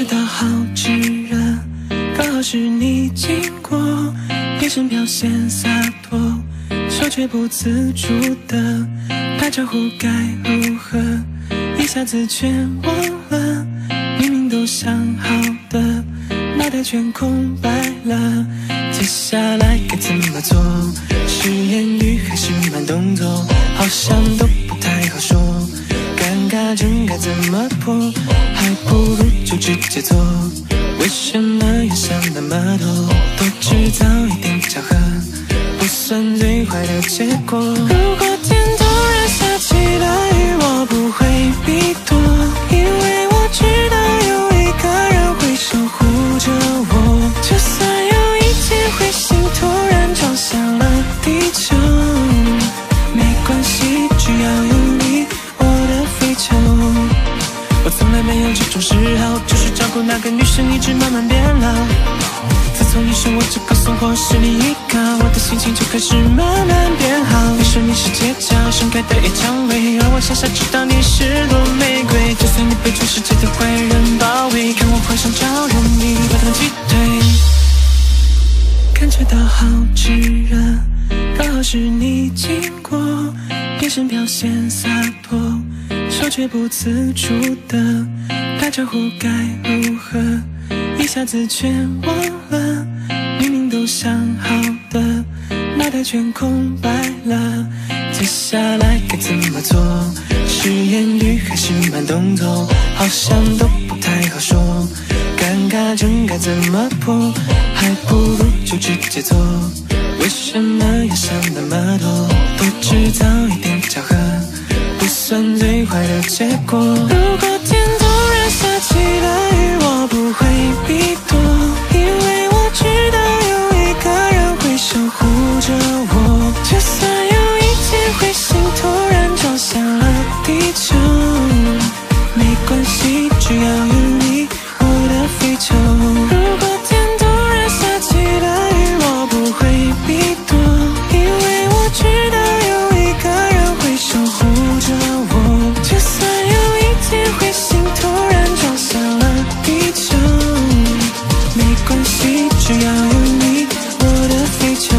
知道好炽热，刚好是你经过，眼神表现洒脱，手却不自主的打招呼该如何，一下子全忘了，明明都想好的，脑袋全空白了，接下来该怎么做？是言语还是慢动作？好像都不太好说，尴尬症该怎么破？还不如就直接做。为什么要想那么多？多制造一点巧合，不算最坏的结果。如果天突然下起了雨，我不会避躲，因为我知道有一个人会守护着我。就算有一天彗星突然撞向了地球，这种嗜好，就是照顾那个女生一直慢慢变老。自从你是我这个送货是你依靠，我的心情就开始慢慢变好。你说你是街角盛开的野蔷薇，而我傻傻知道你是朵玫瑰。就算你被全世界的坏人包围，看我换上招人，你把他们击退。感觉到好炙热，刚好是你经过，眼神表现洒脱，手却不自主的打招呼该如何，一下子全忘了，明明都想好的，脑袋全空白了，接下来该怎么做？是言语还是慢动作？好像都不太好说，尴尬症该怎么破？还不如就直接做。为什么要想那么多？多制造一点巧合，不算最坏的结果。如果只要有你，我的地球。如果天突然下起了雨，我不会避躲，因为我知道有一个人会守护着我。就算有一天彗星突然撞向了地球，没关系，只要有你，我的地球。